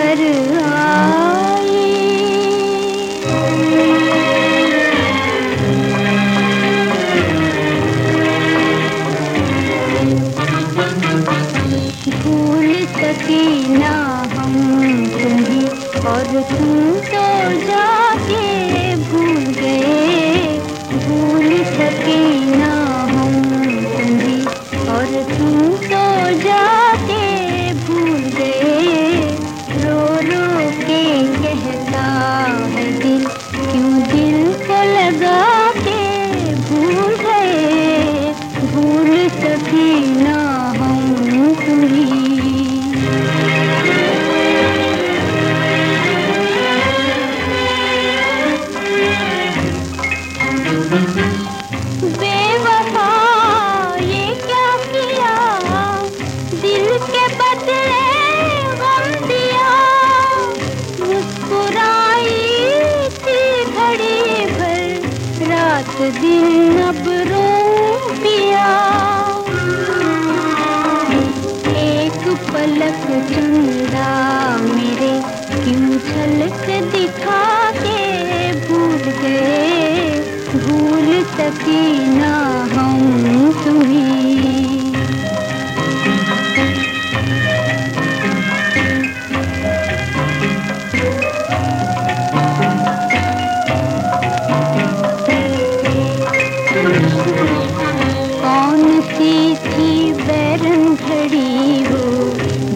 कर हम और तू तो जाके भूल गए। भूल सके ना हम तुम्हें, और तू तो जाके रात दिन अब रो पिया। कौन सी थी बैरन घड़ी वो,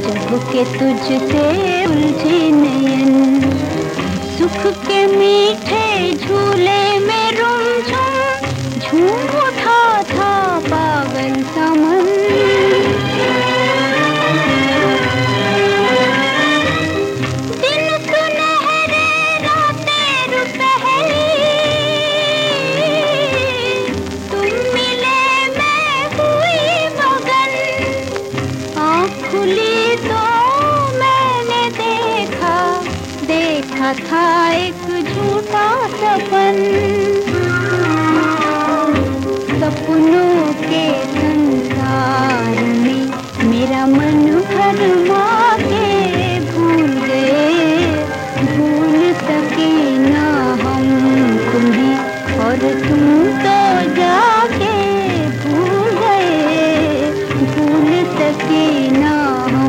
जब के तुझसे उलझे नयन? सुख के मीठे झूले देखा था एक झूठा सपन। सपनों के संसार में मेरा मन भरमा के भूल गए। भूल सके ना हम तुम्हें, और तुम तो जाके भूल गए। भूल सके ना हम